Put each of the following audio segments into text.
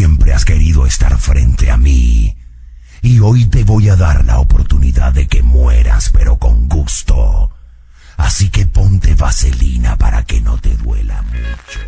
siempre has querido estar frente a mí. Y hoy te voy a dar la oportunidad de que mueras, pero con gusto. Así que ponte vaselina para que no te duela mucho.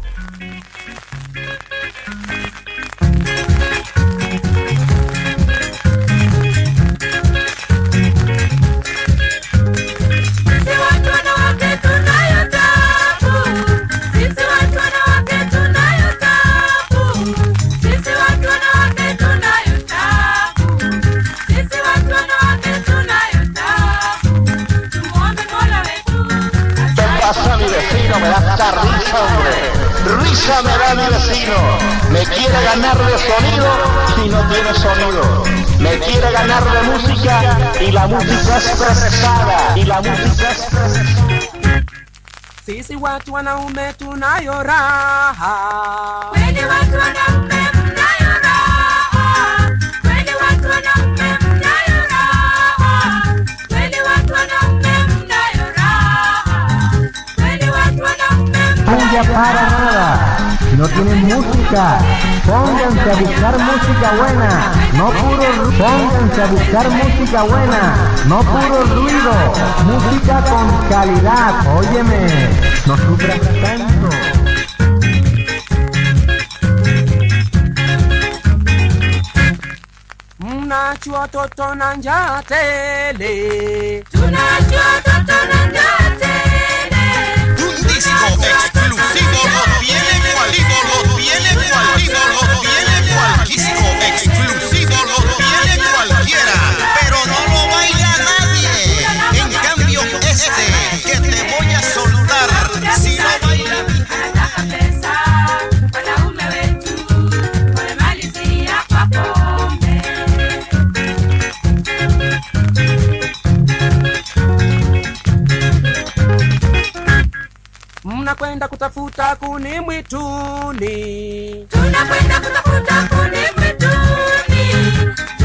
Me quiere ganar de sonido y no tiene sonido. Me quiere ganar de música y la música es procesada. Y la música es procesada. Sisi watu wanaume tunayo raha, Kweli watu wanaume música, pónganse a buscar música buena. No puro ru- pónganse a buscar música buena. No puro ruido. Música con calidad. Óyeme, no sufras tanto. mnachua toto na njaa tele. Tunajua toto na njaa tele. Un disco exclusivo tiene cualquiera, lo tiene cualquiera, lo tiene cualquiera. Exclusivo lo tiene cualquiera, Mnakwenda kutafuta kuni mwituni, Tunakwenda kutafuta kuni mwituni.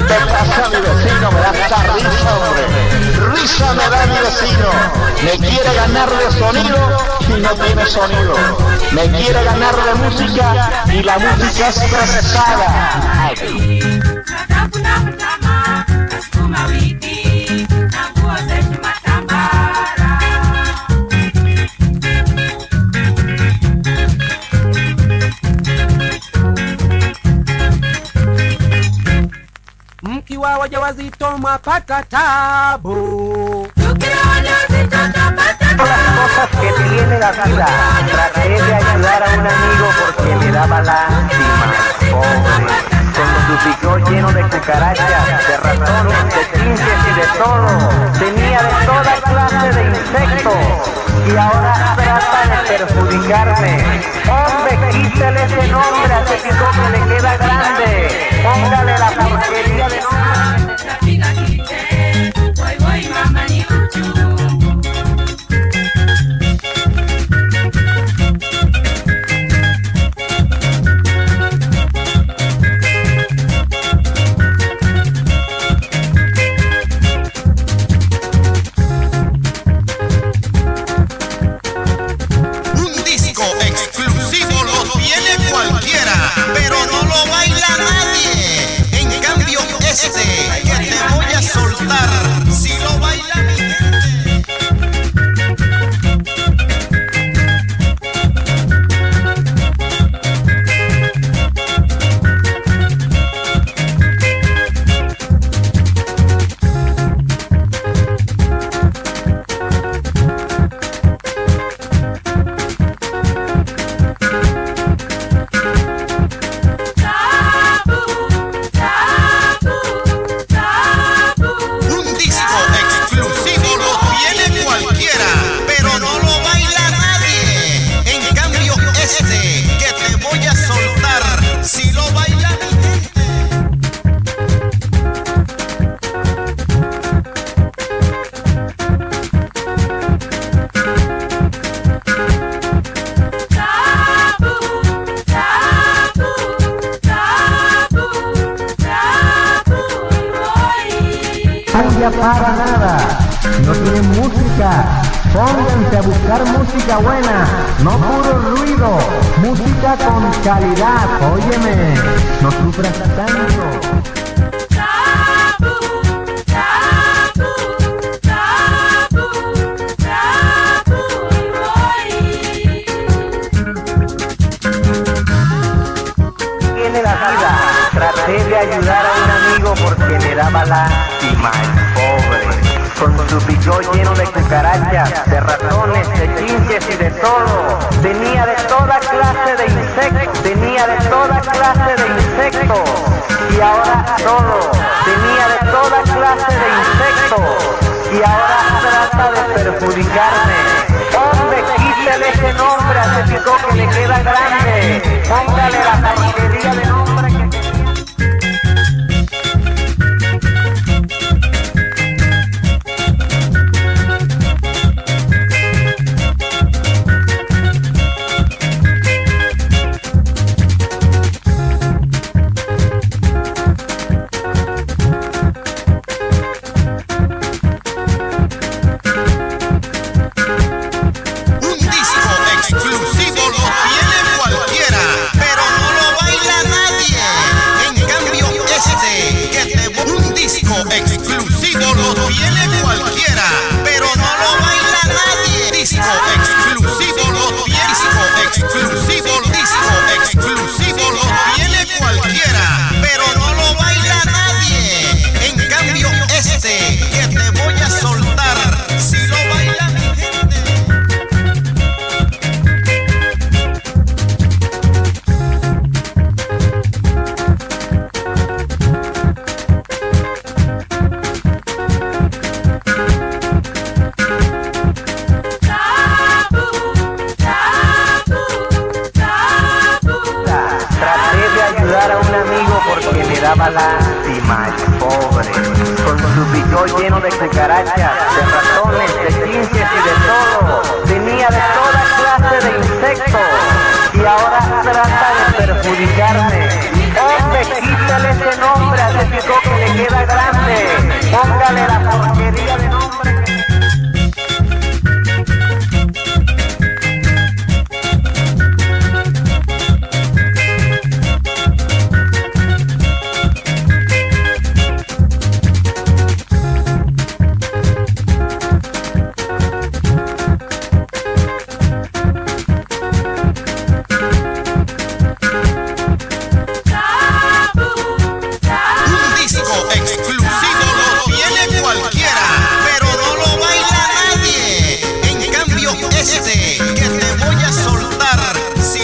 ¿Qué pasa mi vecino? Me da hasta risa, hombre. Risa me da mi vecino. Me quiere ganar de sonido y no tiene sonido. Me quiere ganar de música y la música es procesada. Wajawazito mwapata tabu. Tukiwa wajawazito tutapata Cosas que tiene la vida. Traté de ayudar a un amigo porque me daba lástima. Pobre. Con su picó lleno de cucarachas, de ratones, de chinches y de todo. Clase de insectos. Y ahora trata de perjudicarme. Hombre, quítale ese nombre a ese picó que le queda grande. Póngale la porquería de nombre. Para nada. No tienen música, Pónganse a buscar música buena, no puro ruido, música con calidad. Óyeme, no sufras tanto. Porque me daba lástima el pobre. Con su pico lleno de cucarachas, de ratones, de chinches y de todo. Tenía de toda clase de insectos, tenía de toda clase de insectos. Y ahora todo, tenía de toda clase de insectos. Y ahora trata de perjudicarme. Hombre, quítale ese nombre a ese pico que le queda grande. Póngale la porquería de nombre lleno de cucarachas, de ratones, de chinches y de todo.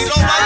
Tiro más.